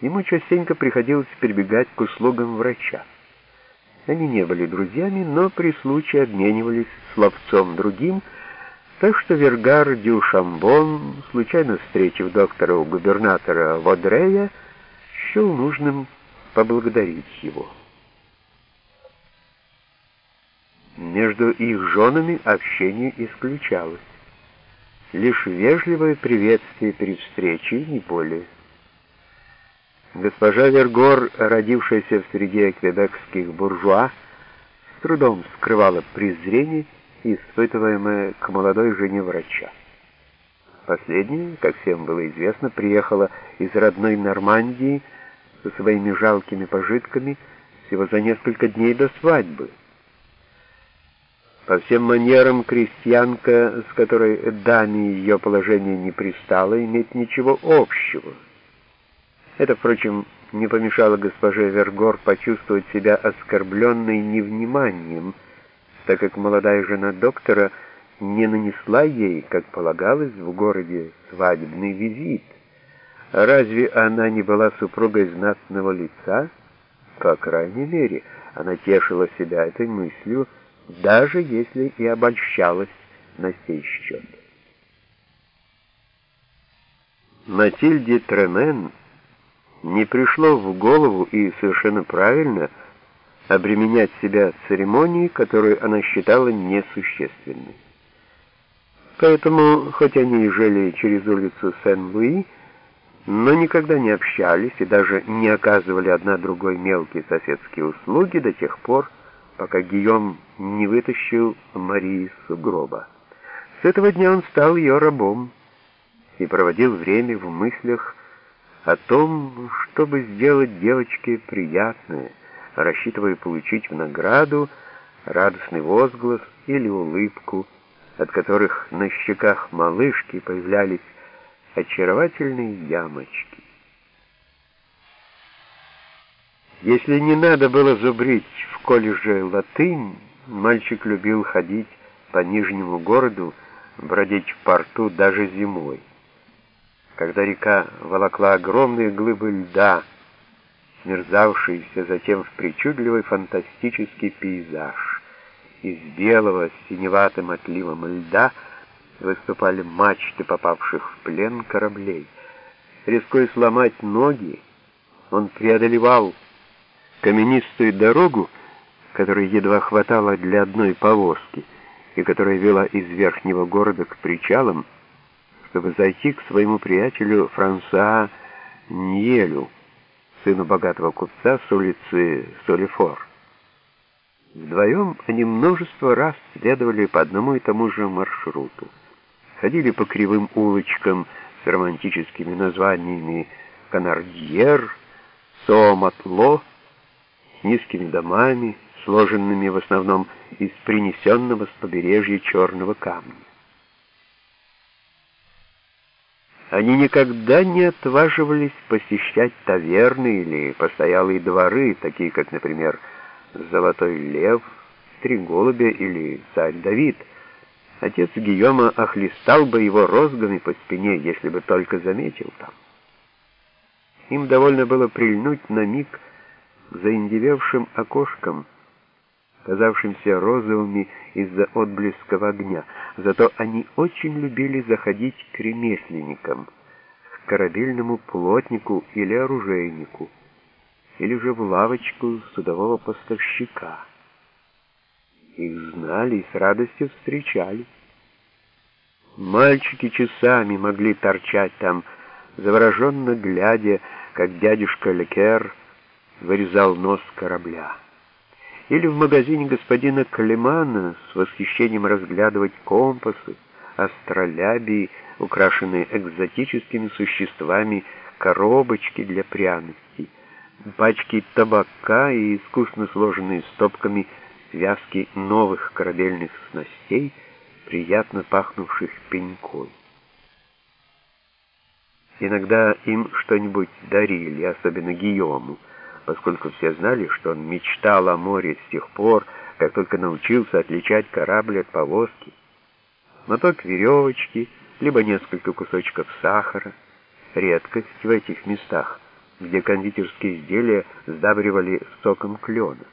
ему частенько приходилось прибегать к услугам врача. Они не были друзьями, но при случае обменивались словцом другим, так что Вергар Дю Шамбон, случайно встретив доктора у губернатора Водрея, счел нужным поблагодарить его. Между их женами общение исключалось. Лишь вежливое приветствие при встрече, не более. Госпожа Вергор, родившаяся в среде квебекских буржуа, с трудом скрывала презрение, испытываемое к молодой жене врача. Последняя, как всем было известно, приехала из родной Нормандии со своими жалкими пожитками всего за несколько дней до свадьбы. По всем манерам крестьянка, с которой даме ее положение не пристало, иметь ничего общего. Это, впрочем, не помешало госпоже Вергор почувствовать себя оскорбленной невниманием, так как молодая жена доктора не нанесла ей, как полагалось, в городе свадебный визит. Разве она не была супругой знатного лица? По крайней мере, она тешила себя этой мыслью, даже если и обольщалась на сей счет. Матильде Тремен не пришло в голову и совершенно правильно обременять себя церемонией, которую она считала несущественной. Поэтому, хоть они и жили через улицу Сен-Луи, но никогда не общались и даже не оказывали одна другой мелкие соседские услуги до тех пор, пока Гийом не вытащил Марии из сугроба. С этого дня он стал ее рабом и проводил время в мыслях о том, чтобы сделать девочке приятное, рассчитывая получить в награду радостный возглас или улыбку, от которых на щеках малышки появлялись очаровательные ямочки. Если не надо было зубрить в колледже латынь, мальчик любил ходить по Нижнему городу, бродить в порту даже зимой. Когда река волокла огромные глыбы льда, смерзавшиеся затем в причудливый фантастический пейзаж. Из белого с синеватым отливом льда выступали мачты попавших в плен кораблей. Рискуя сломать ноги, он преодолевал каменистую дорогу, которой едва хватало для одной повозки, и которая вела из верхнего города к причалам, чтобы зайти к своему приятелю Франсуа Ньелю, сыну богатого купца с улицы Солифор. Вдвоем они множество раз следовали по одному и тому же маршруту. Ходили по кривым улочкам с романтическими названиями Канардьер, Сооматло, с низкими домами, сложенными в основном из принесенного с побережья черного камня. Они никогда не отваживались посещать таверны или постоялые дворы, такие как, например, «Золотой лев», «Три голубя» или «Царь Давид». Отец Гийома охлестал бы его розгами по спине, если бы только заметил там. Им довольно было прильнуть на миг к заиндевевшим окошкам, казавшимся розовыми из-за отблесков огня. Зато они очень любили заходить к ремесленникам, к корабельному плотнику или оружейнику, или же в лавочку судового поставщика. Их знали и с радостью встречали. Мальчики часами могли торчать там, завороженно глядя, как дядюшка Лекер вырезал нос корабля или в магазине господина Клемана с восхищением разглядывать компасы, астролябии, украшенные экзотическими существами, коробочки для пряностей, пачки табака и искусно сложенные стопками связки новых корабельных снастей, приятно пахнувших пенькой. Иногда им что-нибудь дарили, особенно Гийому, поскольку все знали, что он мечтал о море с тех пор, как только научился отличать корабль от повозки. Моток веревочки, либо несколько кусочков сахара. Редкость в этих местах, где кондитерские изделия сдабривали соком клена.